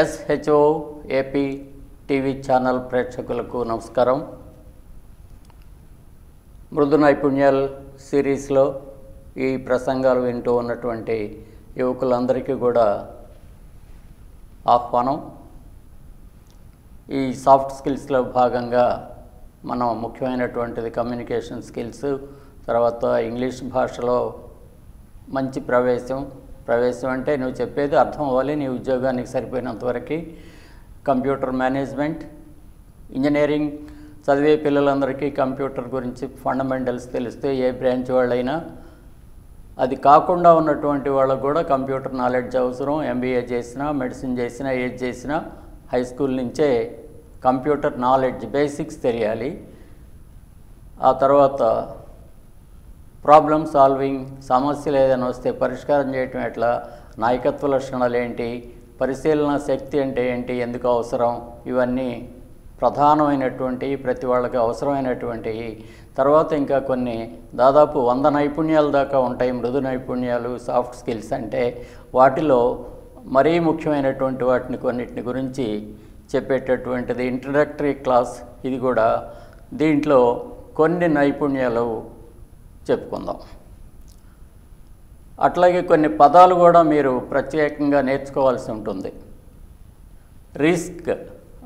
SHO AP TV channel ప్రేక్షకులకు నమస్కారం. మృదు నైపుణ్యాలు సిరీస్లో ఈ ప్రసంగాలు వింటూ ఉన్నటువంటి యువకులందరికీ కూడా ఆహ్వానం. ఈ సాఫ్ట్ స్కిల్స్లో భాగంగా మనం ముఖ్యమైనటువంటిది కమ్యూనికేషన్ స్కిల్స్ తర్వాత ఇంగ్లీష్ భాషలో మంచి ప్రవేశం ప్రవేశం అంటే నువ్వు చెప్పేది అర్థం అవ్వాలి నీ ఉద్యోగానికి సరిపోయినంతవరకు కంప్యూటర్ మేనేజ్మెంట్ ఇంజనీరింగ్ చదివే పిల్లలందరికీ కంప్యూటర్ గురించి ఫండమెంటల్స్ తెలిస్తే ఏ బ్రాంచ్ వాళ్ళైనా. అది కాకుండా ఉన్నటువంటి వాళ్ళకు కూడా కంప్యూటర్ నాలెడ్జ్ అవసరం. ఎంబీఏ చేసినా మెడిసిన్ చేసినా ఏది చేసినా హై స్కూల్ నుంచే కంప్యూటర్ నాలెడ్జ్ బేసిక్స్ తెలియాలి. ఆ తర్వాత ప్రాబ్లమ్ సాల్వింగ్ సమస్యలు ఏదైనా వస్తే పరిష్కారం చేయటం ఎట్లా? నాయకత్వ లక్షణాలు ఏంటి? పరిశీలన శక్తి అంటే ఏంటి? ఎందుకు అవసరం? ఇవన్నీ ప్రధానమైనటువంటి ప్రతి వాళ్ళకి అవసరమైనటువంటి. తర్వాత ఇంకా కొన్ని దాదాపు వంద నైపుణ్యాల దాకా ఉంటాయి మృదు నైపుణ్యాలు సాఫ్ట్ స్కిల్స్ అంటే. వాటిలో మరీ ముఖ్యమైనటువంటి వాటిని కొన్నిటిని గురించి చెప్పేటటువంటిది. ఇంట్రడక్టరీ క్లాస్ ఇది కూడా. దీంట్లో కొన్ని నైపుణ్యాలు చెప్పుకుందాం. అట్లాగే కొన్ని పదాలు కూడా మీరు ప్రత్యేకంగా నేర్చుకోవాల్సి ఉంటుంది. రిస్క్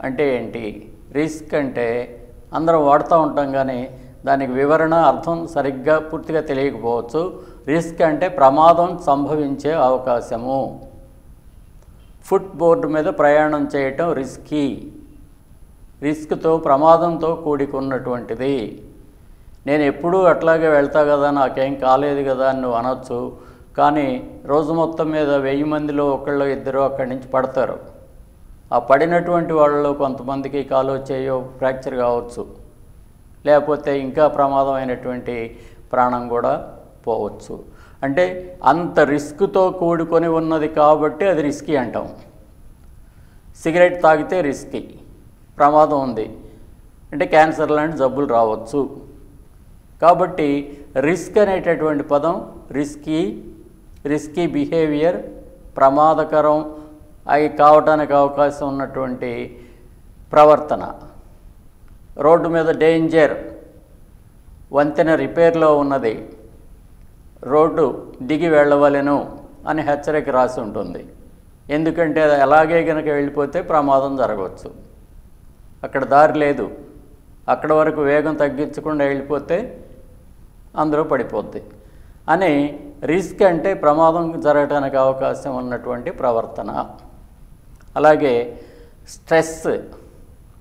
అంటే ఏంటి? రిస్క్ అంటే అందరం వాడుతూ ఉంటాం కానీ దానికి వివరణ అర్థం సరిగ్గా పూర్తిగా తెలియకపోవచ్చు. రిస్క్ అంటే ప్రమాదం సంభవించే అవకాశము. ఫుట్ బోర్డు మీద ప్రయాణం చేయటం రిస్కీ రిస్క్తో ప్రమాదంతో కూడుకున్నటువంటిది. నేను ఎప్పుడూ అట్లాగే వెళ్తా కదా నాకేం కాలేదు కదా అని నువ్వు అనొచ్చు. కానీ రోజు మొత్తం మీద వెయ్యి మందిలో ఒకళ్ళు ఇద్దరు అక్కడి నుంచి పడతారు. ఆ పడినటువంటి వాళ్ళలో కొంతమందికి కాలు చేయో ఫ్రాక్చర్ కావచ్చు. లేకపోతే ఇంకా ప్రమాదమైనటువంటి ప్రాణం కూడా పోవచ్చు. అంటే అంత రిస్క్తో కూడుకొని ఉన్నది కాబట్టి అది రిస్కీ అంటాం. సిగరెట్ తాగితే రిస్కీ. ప్రమాదం ఉంది. అంటే క్యాన్సర్ లాంటి జబ్బులు రావచ్చు. కాబట్టి రిస్క్ అనేటటువంటి పదం రిస్కీ రిస్కీ బిహేవియర్ ప్రమాదకరం అవి కావటానికి అవకాశం ఉన్నటువంటి ప్రవర్తన. రోడ్డు మీద డేంజర్ వంతెన రిపేర్లో ఉన్నది. రోడ్డు దిగి వెళ్ళవలెను అని హెచ్చరిక రాసి ఉంటుంది. ఎందుకంటే అది ఎలాగే కనుక వెళ్ళిపోతే ప్రమాదం జరగవచ్చు. అక్కడ దారి లేదు. అక్కడ వరకు వేగం తగ్గించకుండా వెళ్ళిపోతే అందులో పడిపోద్ది. అని రిస్క్ అంటే ప్రమాదం జరగడానికి అవకాశం ఉన్నటువంటి ప్రవర్తన. అలాగే స్ట్రెస్.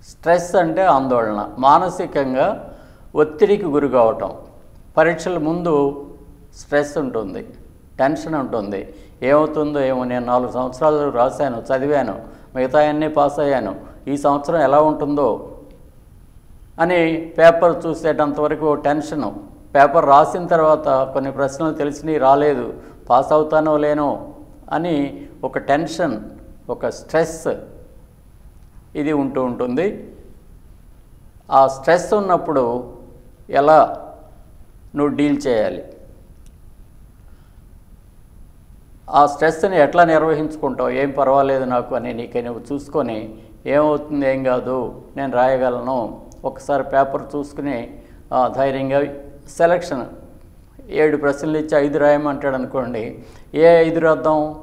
స్ట్రెస్ అంటే ఆందోళన. మానసికంగా ఒత్తిడికి గురి కావటం. పరీక్షల ముందు స్ట్రెస్ ఉంటుంది. టెన్షన్ ఉంటుంది. ఏమవుతుందో ఏమో నేను నాలుగు సంవత్సరాలు రాశాను చదివాను మిగతా అన్నీ పాస్ అయ్యాను. ఈ సంవత్సరం ఎలా ఉంటుందో అని పేపర్ చూసేటంతవరకు టెన్షను. పేపర్ రాసిన తర్వాత కొన్ని ప్రశ్నలు తెలిసినవి రాలేదు పాస్ అవుతానో లేనో అని ఒక టెన్షన్ ఒక స్ట్రెస్ ఇది ఉంటూ ఉంటుంది. ఆ స్ట్రెస్ ఉన్నప్పుడు ఎలా నువ్వు డీల్ చేయాలి? ఆ స్ట్రెస్ని ఎట్లా నిర్వహించుకుంటావు? ఏం పర్వాలేదు నాకు అని నీకు నువ్వు చూసుకొని ఏమవుతుంది ఏం కాదు నేను రాయగలను. ఒకసారి పేపర్ చూసుకుని ధైర్యంగా సెలక్షన్. ఏడు ప్రశ్నలు ఇచ్చి ఐదు రాయమంటాడు అనుకోండి ఏ ఐదు రాద్దాం?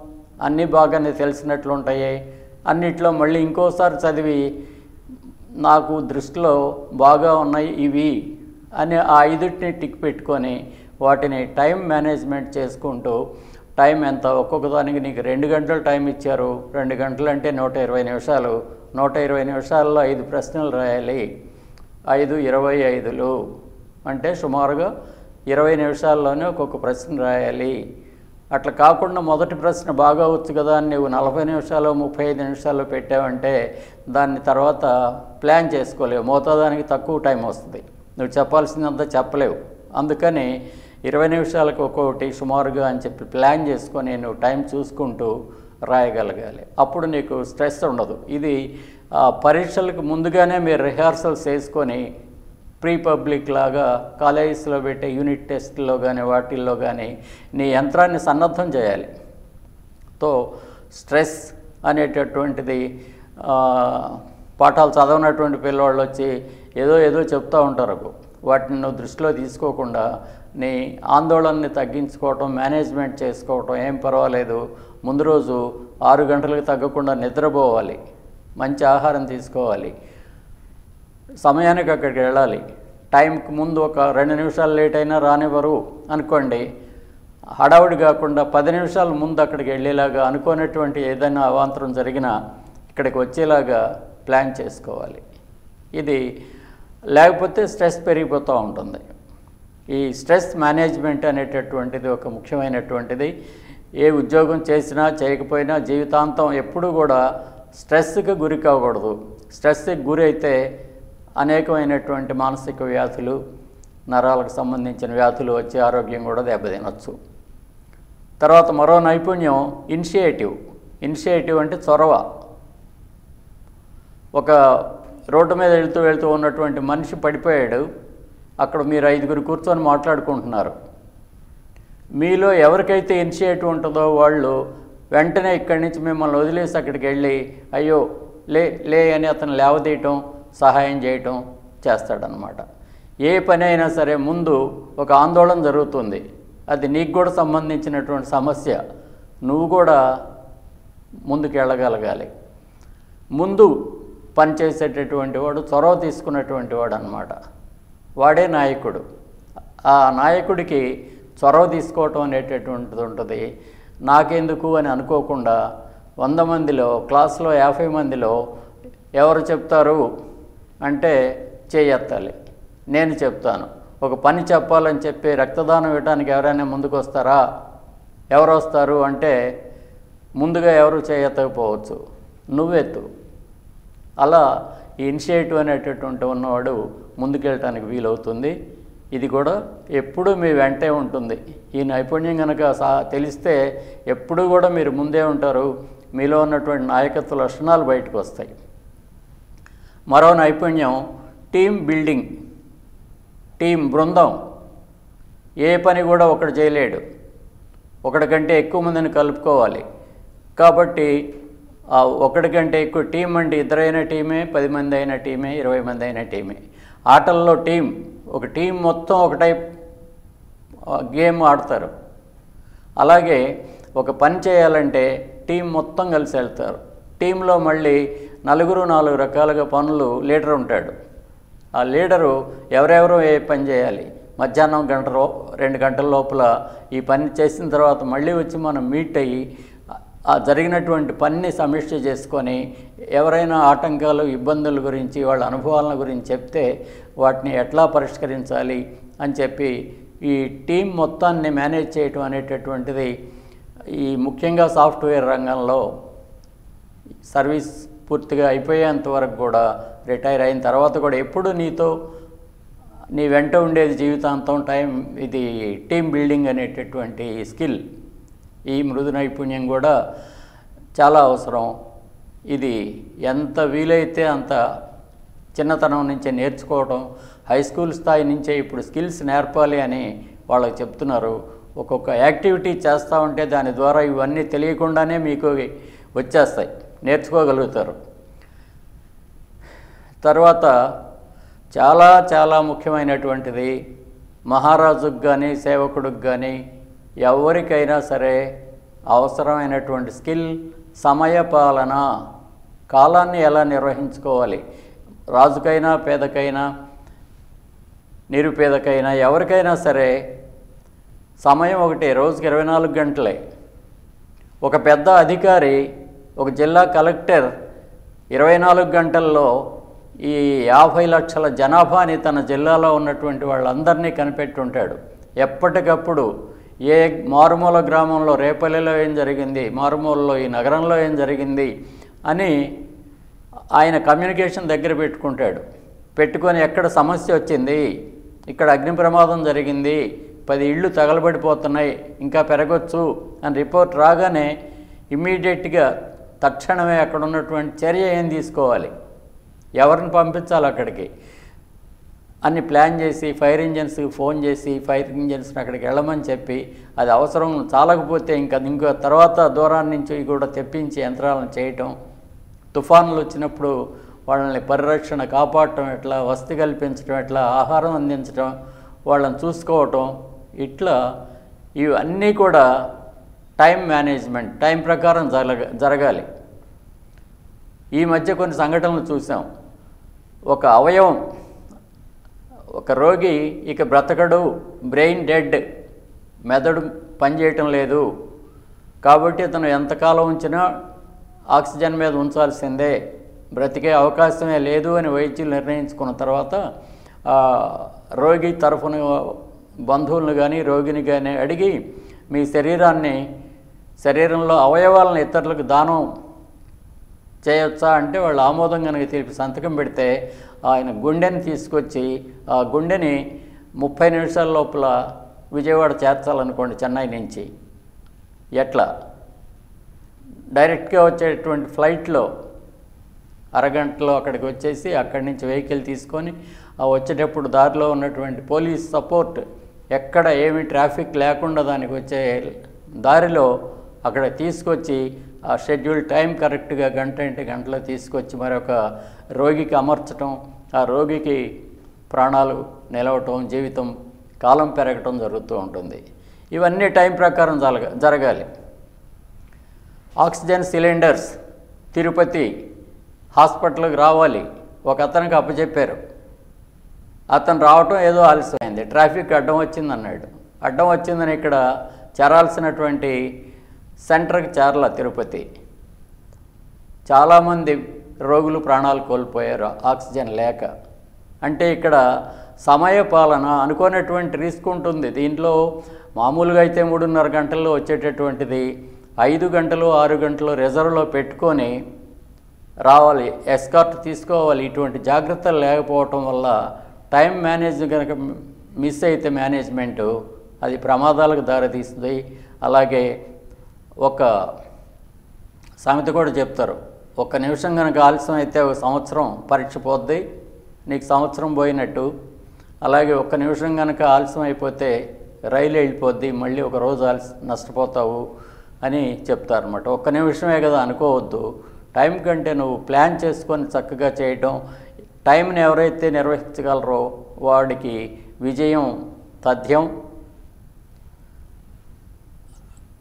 అన్నీ బాగానే తెలిసినట్లు ఉంటాయి అన్నిట్లో మళ్ళీ ఇంకోసారి చదివి నాకు దృష్టిలో బాగా ఉన్నాయి ఇవి అని ఆ ఐదుటిని టిక్ పెట్టుకొని వాటిని టైం మేనేజ్మెంట్ చేసుకుంటూ టైం ఎంత? ఒక్కొక్క దానికి నీకు రెండు గంటలు టైం ఇచ్చారు. రెండు గంటలు అంటే నూట ఇరవై నిమిషాలు. నూట ఇరవై నిమిషాల్లో ఐదు ప్రశ్నలు రాయాలి. ఐదు ఇరవై ఐదులు. అంటే సుమారుగా ఇరవై నిమిషాల్లోనే ఒక్కొక్క ప్రశ్న రాయాలి. అట్లా కాకుండా మొదటి ప్రశ్న బాగా వచ్చు కదా అని నువ్వు నలభై నిమిషాలు ముప్పై ఐదు నిమిషాలు పెట్టావంటే దాన్ని తర్వాత ప్లాన్ చేసుకోలేవు. మోతాదానికి తక్కువ టైం వస్తుంది. నువ్వు చెప్పాల్సిందంతా చెప్పలేవు. అందుకని ఇరవై నిమిషాలకు ఒక్కొక్కటి సుమారుగా అని చెప్పి ప్లాన్ చేసుకొని నువ్వు టైం చూసుకుంటూ రాయగలగాలి. అప్పుడు నీకు స్ట్రెస్ ఉండదు. ఇది పరీక్షలకు ముందుగానే మీరు రిహార్సల్స్ వేసుకొని ప్రీ పబ్లిక్ లాగా కాలేజెస్లో పెట్టే యూనిట్ టెస్ట్లో కానీ వాటిల్లో కానీ నీ యంత్రాన్ని సన్నద్ధం చేయాలి. తో స్ట్రెస్ అనేటటువంటిది పాఠాలు చదవనటువంటి పిల్లవాళ్ళు వచ్చి ఏదో ఏదో చెప్తూ ఉంటారు. వాటిని నువ్వు దృష్టిలో తీసుకోకుండా నీ ఆందోళనని తగ్గించుకోవటం మేనేజ్మెంట్ చేసుకోవటం ఏం పర్వాలేదు. ముందు రోజు ఆరు గంటలకు తగ్గకుండా నిద్రపోవాలి. మంచి ఆహారం తీసుకోవాలి. సమయానికి అక్కడికి వెళ్ళాలి. టైంకి ముందు ఒక రెండు నిమిషాలు లేట్ అయినా రానివ్వరు అనుకోండి. హడావుడి కాకుండా పది నిమిషాల ముందు అక్కడికి వెళ్ళేలాగా అనుకోనటువంటి ఏదైనా అవాంతరం జరిగినా ఇక్కడికి వచ్చేలాగా ప్లాన్ చేసుకోవాలి. ఇది లేకపోతే స్ట్రెస్ పెరిగిపోతూ ఉంటుంది. ఈ స్ట్రెస్ మేనేజ్మెంట్ అనేటటువంటిది ఒక ముఖ్యమైనటువంటిది. ఏ ఉద్యోగం చేసినా చేయకపోయినా జీవితాంతం ఎప్పుడూ కూడా స్ట్రెస్కి గురి కాకూడదు. స్ట్రెస్కి గురి అయితే అనేకమైనటువంటి మానసిక వ్యాధులు నరాలకు సంబంధించిన వ్యాధులు వచ్చి ఆరోగ్యం కూడా దెబ్బతినొచ్చు. తర్వాత మరో నైపుణ్యం ఇనిషియేటివ్. ఇనిషియేటివ్ అంటే చొరవ. ఒక రోడ్డు మీద వెళ్తూ వెళ్తూ ఉన్నటువంటి మనిషి పడిపోయాడు. అక్కడ మీరు ఐదుగురు కూర్చొని మాట్లాడుకుంటున్నారు. మీలో ఎవరికైతే ఇనిషియేటివ్ ఉంటుందో వాళ్ళు వెంటనే ఇక్కడి నుంచి మిమ్మల్ని వదిలేసి అక్కడికి వెళ్ళి అయ్యో లే లే అని అతను లేవదీయటం సహాయం చేయటం చేస్తాడనమాట ఏ పని అయినా సరే ముందు ఒక ఆందోళన జరుగుతుంది. అది నీకు కూడా సంబంధించినటువంటి సమస్య. నువ్వు కూడా ముందుకు వెళ్ళగలగాలి ముందు పనిచేసేటటువంటి వాడు చొరవ తీసుకున్నటువంటి వాడు అనమాట వాడే నాయకుడు. ఆ నాయకుడికి చొరవ తీసుకోవటం అనేటటువంటిది ఉంటుంది. నాకెందుకు అని అనుకోకుండా వంద మందిలో క్లాస్లో యాభై మందిలో ఎవరు చెప్తారు? అంటే చేయెత్తాలి నేను చెప్తాను. ఒక పని చెప్పాలని చెప్పి రక్తదానం ఇవ్వడానికి ఎవరైనా ముందుకు వస్తారా ఎవరు వస్తారు అంటే ముందుగా ఎవరు చేయెత్తకపోవచ్చు. నువ్వెత్తు. అలా ఈ ఇనిషియేటివ్ అనేటటువంటి ఉన్నవాడు ముందుకెళ్ళటానికి వీలవుతుంది. ఇది కూడా ఎప్పుడూ మీ వెంటే ఉంటుంది. ఈ నైపుణ్యం కనుక సా తెలిస్తే ఎప్పుడూ కూడా మీరు ముందే ఉంటారు. మీలో ఉన్నటువంటి నాయకత్వ లక్షణాలు బయటకు వస్తాయి మరో నైపుణ్యం టీమ్ బిల్డింగ్ టీం బృందం. ఏ పని కూడా ఒకడు చేయలేడు. ఒకటి కంటే ఎక్కువ మందిని కలుపుకోవాలి. కాబట్టి ఆ కంటే ఎక్కువ టీం అంటే ఇద్దరైన టీమే పది మంది అయిన టీమే ఇరవై మంది అయిన టీమే. ఆటల్లో టీం ఒక టీం మొత్తం ఒక టైప్ గేమ్ ఆడతారు. అలాగే ఒక పని చేయాలంటే టీం మొత్తం కలిసి వెళ్తారు. టీంలో మళ్ళీ నలుగురు నాలుగు రకాలుగా పనులు లీడర్ ఉంటాడు. ఆ లీడరు ఎవరెవరు ఏ పని చేయాలి? మధ్యాహ్నం గంట రో రెండు గంటల లోపల ఈ పని చేసిన తర్వాత మళ్ళీ వచ్చి మనం మీట్ అయ్యి ఆ జరిగినటువంటి పనిని సమీక్ష చేసుకొని ఎవరైనా ఆటంకాలు ఇబ్బందుల గురించి వాళ్ళ అనుభవాల గురించి చెప్తే వాటిని ఎట్లా పరిష్కరించాలి అని చెప్పి ఈ టీం మొత్తాన్ని మేనేజ్ చేయటం అనేటటువంటిది ఈ ముఖ్యంగా సాఫ్ట్వేర్ రంగంలో సర్వీస్ పూర్తిగా అయిపోయేంత వరకు కూడా రిటైర్ అయిన తర్వాత కూడా ఎప్పుడు నీతో నీ వెంట ఉండేది జీవితాంతం టైం ఇది టీం బిల్డింగ్ అనేటటువంటి స్కిల్ ఈ మృదు నైపుణ్యం కూడా చాలా అవసరం. ఇది ఎంత వీలైతే అంత చిన్నతనం నుంచే నేర్చుకోవడం హై స్కూల్ స్థాయి నుంచే ఇప్పుడు స్కిల్స్ నేర్పాలి అని వాళ్ళకి చెప్తున్నారు. ఒక్కొక్క యాక్టివిటీ చేస్తూ ఉంటే దాని ద్వారా ఇవన్నీ తెలియకుండానే మీకు వచ్చేస్తాయి. నేర్చుకోగలుగుతారు. తర్వాత చాలా చాలా ముఖ్యమైనటువంటిది మహారాజుకు కానీ సేవకుడికి కానీ ఎవరికైనా సరే అవసరమైనటువంటి స్కిల్ సమయపాలన కాలాన్ని ఎలా నిర్వహించుకోవాలి? రాజుకైనా పేదకైనా నిరుపేదకైనా ఎవరికైనా సరే సమయం ఒకటే రోజుకి ఇరవై నాలుగు గంటలే. ఒక పెద్ద అధికారి ఒక జిల్లా కలెక్టర్ ఇరవై నాలుగు గంటల్లో ఈ యాభై లక్షల జనాభాని తన జిల్లాలో ఉన్నటువంటి వాళ్ళందరినీ కనిపెట్టి ఉంటాడు ఎప్పటికప్పుడు ఏ మారుమూల గ్రామంలో రేపల్లిలో ఏం జరిగింది మారుమూలలో ఈ నగరంలో ఏం జరిగింది అని ఆయన కమ్యూనికేషన్ దగ్గర పెట్టుకుంటాడు. పెట్టుకొని ఎక్కడ సమస్య వచ్చింది ఇక్కడ అగ్ని ప్రమాదం జరిగింది పది ఇళ్ళు తగలబడిపోతున్నాయి ఇంకా పెరగచ్చు అని రిపోర్ట్ రాగానే ఇమ్మీడియట్గా తక్షణమే అక్కడ ఉన్నటువంటి చర్య ఏం తీసుకోవాలి? ఎవరిని పంపించాలి అక్కడికి? అన్ని ప్లాన్ చేసి ఫైర్ ఇంజన్స్కి ఫోన్ చేసి ఫైర్ ఇంజన్స్ని అక్కడికి వెళ్ళమని చెప్పి అది అవసరం చాలకపోతే ఇంకా ఇంకో తర్వాత దూరాన్ని నుంచి కూడా తెప్పించి యంత్రాలను చేయటం తుఫానులు వచ్చినప్పుడు వాళ్ళని పరిరక్షణ కాపాడటం ఎట్లా వసతి కల్పించడం ఎట్లా ఆహారం అందించడం వాళ్ళని చూసుకోవటం ఇట్లా ఇవన్నీ కూడా టైం మేనేజ్మెంట్ టైం ప్రకారం జరగ జరగాలి. ఈ మధ్య కొన్ని సంఘటనలు చూసాం ఒక అవయవం ఒక రోగి ఇక బ్రతకడు బ్రెయిన్ డెడ్ మెదడు పనిచేయటం లేదు. కాబట్టి అతను ఎంతకాలం ఉంచినా ఆక్సిజన్ మీద ఉంచాల్సిందే. బ్రతికే అవకాశమే లేదు అని వైద్యులు నిర్ణయించుకున్న తర్వాత రోగి తరఫున బంధువులను కానీ రోగిని కానీ అడిగి మీ శరీరాన్ని శరీరంలో అవయవాలను ఇతరులకు దానం చేయొచ్చా అంటే వాళ్ళు ఆమోదం కనుక తెలిపి సంతకం పెడితే ఆయన గుండెని తీసుకొచ్చి ఆ గుండెని ముప్పై నిమిషాల లోపల విజయవాడ చేర్చాలనుకోండి చెన్నై నుంచి. ఎట్లా? డైరెక్ట్గా వచ్చేటువంటి ఫ్లైట్లో అరగంటలో అక్కడికి వచ్చేసి అక్కడి నుంచి వెహికల్ తీసుకొని ఆ వచ్చేటప్పుడు దారిలో ఉన్నటువంటి పోలీస్ సపోర్ట్ ఎక్కడ ఏమి ట్రాఫిక్ లేకుండా దానికి వచ్చే దారిలో అక్కడ తీసుకొచ్చి ఆ షెడ్యూల్ టైం కరెక్ట్గా గంట ఇంటి గంటలో తీసుకొచ్చి మరొక రోగికి అమర్చటం ఆ రోగికి ప్రాణాలు నిలవటం జీవితం కాలం పెరగటం జరుగుతూ ఉంటుంది. ఇవన్నీ టైం ప్రకారం జరగ జరగాలి. ఆక్సిజన్ సిలిండర్స్ తిరుపతి హాస్పిటల్కి రావాలి. ఒక అతనికి అప్పచెప్పారు. అతను రావటం ఏదో ఆలస్యమైంది. ట్రాఫిక్ అడ్డం వచ్చింది అన్నాడు అడ్డం వచ్చిందని ఇక్కడ చేరాల్సినటువంటి సెంటర్కి చేరల తిరుపతి. చాలామంది రోగులు ప్రాణాలు కోల్పోయారు ఆక్సిజన్ లేక. అంటే ఇక్కడ సమయ పాలన అనుకోనటువంటి రిస్క్ ఉంటుంది. దీంట్లో మామూలుగా అయితే మూడున్నర గంటల్లో వచ్చేటటువంటిది ఐదు గంటలు ఆరు గంటలు రిజర్వ్లో పెట్టుకొని రావాలి ఎస్కార్ట్ తీసుకోవాలి. ఇటువంటి జాగ్రత్తలు లేకపోవటం వల్ల టైం మేనేజ్ కనుక మిస్ అయితే మేనేజ్మెంటు అది ప్రమాదాలకు దారితీస్తుంది. అలాగే ఒక సామెత కూడా చెప్తారు. ఒక్క నిమిషం కనుక ఆలస్యం అయితే ఒక సంవత్సరం పరీక్ష పోద్ది నీకు సంవత్సరం పోయినట్టు. అలాగే ఒక్క నిమిషం కనుక ఆలస్యం అయిపోతే రైలు వెళ్ళిపోద్ది మళ్ళీ ఒక రోజు ఆలస్య నష్టపోతావు అని చెప్తారనమాట ఒక్క నిమిషమే కదా అనుకోవద్దు. టైం కంటే నువ్వు ప్లాన్ చేసుకొని చక్కగా చేయటం టైంని ఎవరైతే నిర్వహించగలరో వాడికి విజయం తథ్యం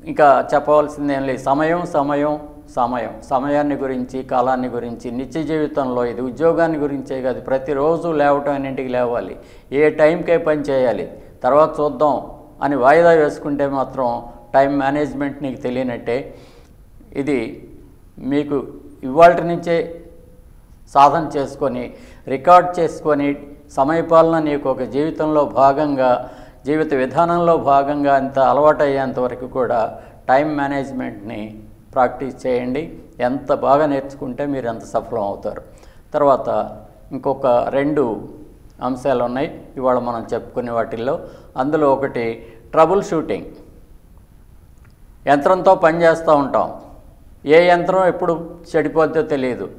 ఇంకా చెప్పవలసిందేం లేదు. సమయం సమయం సమయం. సమయాన్ని గురించి కాలాన్ని గురించి నిత్య జీవితంలో ఇది ఉద్యోగాన్ని గురించే కాదు. ప్రతిరోజు లేవటం అన్నింటికి లేవాలి. ఏ టైంకే పని చేయాలి. తర్వాత చూద్దాం అని వాయిదా వేసుకుంటే మాత్రం టైం మేనేజ్మెంట్ నీకు తెలియనట్టే. ఇది మీకు ఇవాళ నుంచే సాధన చేసుకొని రికార్డ్ చేసుకొని సమయపాలన నీకు ఒక జీవితంలో భాగంగా జీవిత విధానంలో భాగంగా అంత అలవాటు అయ్యేంత వరకు కూడా టైం మేనేజ్మెంట్ని ప్రాక్టీస్ చేయండి. ఎంత బాగా నేర్చుకుంటే మీరు ఎంత సఫలం అవుతారు. తర్వాత ఇంకొక రెండు అంశాలు ఉన్నాయి ఇవాళ మనం చెప్పుకునే వాటిల్లో అందులో ఒకటి ట్రబుల్ షూటింగ్. యంత్రంతో పనిచేస్తూ ఉంటాం. ఏ యంత్రం ఎప్పుడు చెడిపోద్దో తెలియదు.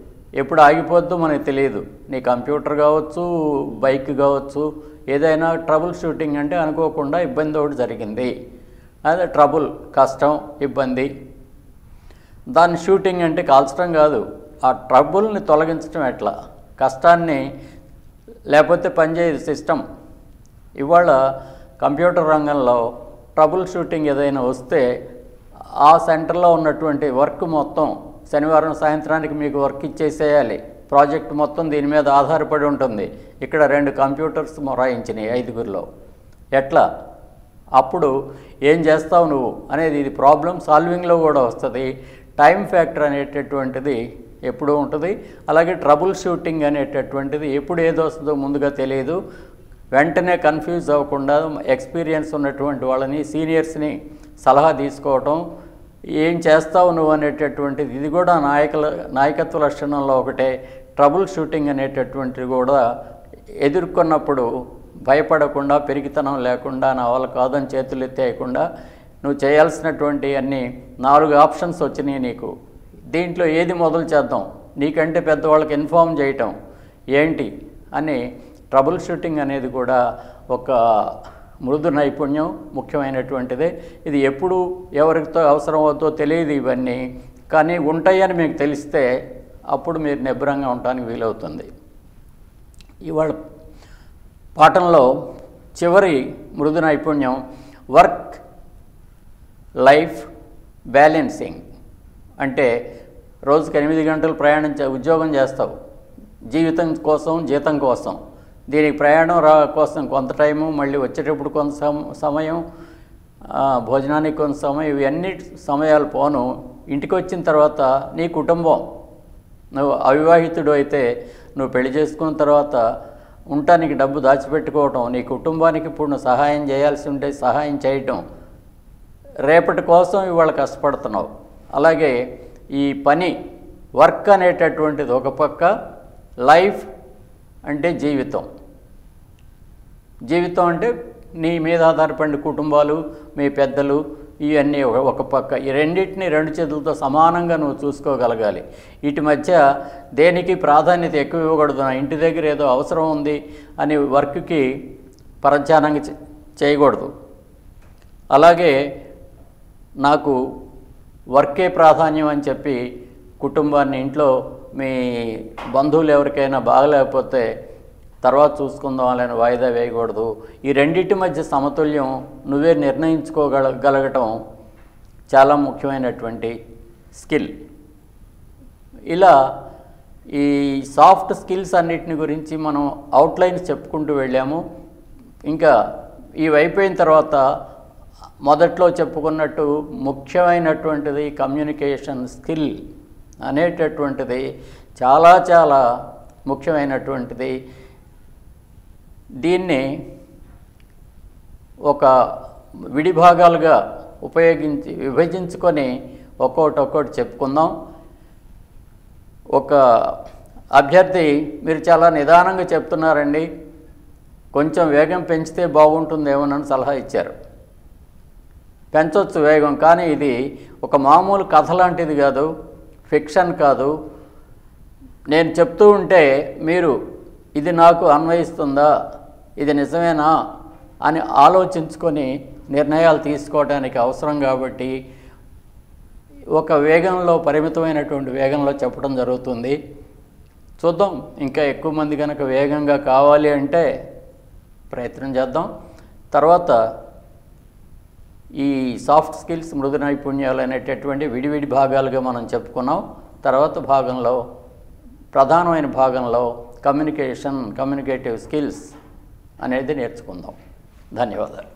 ఎప్పుడు ఆగిపోద్దో మనకు తెలియదు. నీ కంప్యూటర్ కావచ్చు బైక్ కావచ్చు ఏదైనా ట్రబుల్ షూటింగ్ అంటే అనుకోకుండా ఇబ్బంది ఒకటి జరిగింది. అదే ట్రబుల్ కష్టం ఇబ్బంది. దాన్ని షూటింగ్ అంటే కాల్చడం కాదు. ఆ ట్రబుల్ని తొలగించడం ఎట్లా? కష్టాన్ని లేకపోతే పనిచేయదు సిస్టమ్ ఇవాళ కంప్యూటర్ రంగంలో ట్రబుల్ షూటింగ్ ఏదైనా వస్తే ఆ సెంటర్లో ఉన్నటువంటి వర్క్ మొత్తం శనివారం సాయంత్రానికి మీకు వర్క్ ఇచ్చేసేయాలి. ప్రాజెక్ట్ మొత్తం దీని మీద ఆధారపడి ఉంటుంది. ఇక్కడ రెండు కంప్యూటర్స్ మొరాయించినాయి ఐదుగురిలో. ఎట్లా? అప్పుడు ఏం చేస్తావు నువ్వు? అనేది ఇది ప్రాబ్లం సాల్వింగ్లో కూడా వస్తుంది. టైం ఫ్యాక్టర్ అనేటటువంటిది ఎప్పుడూ ఉంటుంది. అలాగే ట్రబుల్ షూటింగ్ అనేటటువంటిది ఎప్పుడు ఏది వస్తుందో ముందుగా తెలియదు. వెంటనే కన్ఫ్యూజ్ అవ్వకుండా ఎక్స్పీరియన్స్ ఉన్నటువంటి వాళ్ళని సీనియర్స్ని సలహా తీసుకోవటం ఏం చేస్తావు నువ్వు అనేటటువంటిది. ఇది కూడా నాయకుల నాయకత్వ లక్షణంలో ఒకటే. ట్రబుల్ షూటింగ్ అనేటటువంటిది కూడా ఎదుర్కొన్నప్పుడు భయపడకుండా పెరిగితనం లేకుండా నా వల్ల కాదని చేతులు ఎత్తేయకుండా నువ్వు చేయాల్సినటువంటి అన్ని నాలుగు ఆప్షన్స్ వచ్చినాయి నీకు. దీంట్లో ఏది మొదలు చేద్దాం? నీకంటే పెద్దవాళ్ళకి ఇన్ఫామ్ చేయటం. ఏంటి? అని ట్రబుల్ షూటింగ్ అనేది కూడా ఒక మృదు నైపుణ్యం ముఖ్యమైనటువంటిదే. ఇది ఎప్పుడు ఎవరితో అవసరం అవుతో తెలియదు ఇవన్నీ. కానీ ఉంటాయని మీకు తెలిస్తే అప్పుడు మీరు నిబ్రంగా ఉండడానికి వీలవుతుంది. ఇవాళ పాఠంలో చివరి మృదు నైపుణ్యం వర్క్ లైఫ్ బ్యాలెన్సింగ్. అంటే రోజుకి ఎనిమిది గంటలు ప్రయాణించే ఉద్యోగం చేస్తావు. జీవితం కోసం జీతం కోసం. దీనికి ప్రయాణం రా కోసం కొంత టైము మళ్ళీ వచ్చేటప్పుడు కొంత సమ- సమయం భోజనానికి కొంత సమయం ఇవన్నీ సమయాలు పోను. ఇంటికి వచ్చిన తర్వాత నీ కుటుంబం నువ్వు అవివాహితుడు అయితే నువ్వు పెళ్ళి చేసుకున్న తర్వాత ఉండటానికి డబ్బు దాచిపెట్టుకోవటం నీ కుటుంబానికి ఇప్పుడు నువ్వు సహాయం చేయాల్సి ఉంటే సహాయం చేయటం రేపటి కోసం ఇవాళ కష్టపడుతున్నావు. అలాగే ఈ పని వర్క్ అనేటటువంటిది ఒక పక్క లైఫ్ అంటే జీవితం. జీవితం అంటే నీ మీద ఆధారపడిన కుటుంబాలు మీ పెద్దలు ఇవన్నీ ఒక- పక్క. ఈ రెండింటిని రెండు చేతులతో సమానంగా నువ్వు చూసుకోగలగాలి. వీటి మధ్య దేనికి ప్రాధాన్యత ఎక్కువ ఇవ్వకూడదు నా ఇంటి దగ్గర ఏదో అవసరం ఉంది అని వర్క్కి పరధ్యానంగా చేయకూడదు. అలాగే నాకు వర్కే ప్రాధాన్యం అని చెప్పి కుటుంబాన్ని ఇంట్లో మీ బంధువులు ఎవరికైనా బాగలేకపోతే తర్వాత చూసుకుందాం అలానే వాయిదా వేయకూడదు. ఈ రెండింటి మధ్య సమతుల్యం నువ్వే నిర్ణయించుకోగల గలగటం చాలా ముఖ్యమైనటువంటి స్కిల్. ఇలా ఈ సాఫ్ట్ స్కిల్స్ అన్నిటిని గురించి మనం అవుట్లైన్స్ చెప్పుకుంటూ వెళ్ళాము. ఇంకా ఇవి అయిపోయిన తర్వాత మొదట్లో చెప్పుకున్నట్టు ముఖ్యమైనటువంటిది కమ్యూనికేషన్ స్కిల్. అనేటటువంటిది చాలా చాలా ముఖ్యమైనటువంటిది. దీన్ని ఒక విడిభాగాలుగా ఉపయోగించి విభజించుకొని ఒక్కొక్కటి ఒక్కొక్కటి చెప్పుకుందాం. ఒక అభ్యర్థి మీరు చాలా నిదానంగా చెప్తున్నారండి. కొంచెం వేగం పెంచితే బాగుంటుందేమోనని సలహా ఇచ్చారు. పెంచవచ్చు వేగం కానీ ఇది ఒక మామూలు కథ లాంటిది కాదు. ఫిక్షన్ కాదు. నేను చెప్తూ ఉంటే మీరు ఇది నాకు అన్వయిస్తుందా ఇది నిజమేనా అని ఆలోచించుకొని నిర్ణయాలు తీసుకోవడానికి అవసరం కాబట్టి ఒక వేగంలో పరిమితమైనటువంటి వేగంలో చెప్పడం జరుగుతుంది. చూద్దాం ఇంకా ఎక్కువ మంది కనుక వేగంగా కావాలి అంటే ప్రయత్నం చేద్దాం. తర్వాత ఈ సాఫ్ట్ స్కిల్స్ మృదు నైపుణ్యాలు అనేటటువంటి విడివిడి భాగాలుగా మనం చెప్పుకున్నాం. తర్వాత భాగంలో ప్రధానమైన భాగంలో కమ్యూనికేషన్ కమ్యూనికేటివ్ స్కిల్స్ అనేది నేర్చుకుందాం. ధన్యవాదాలు.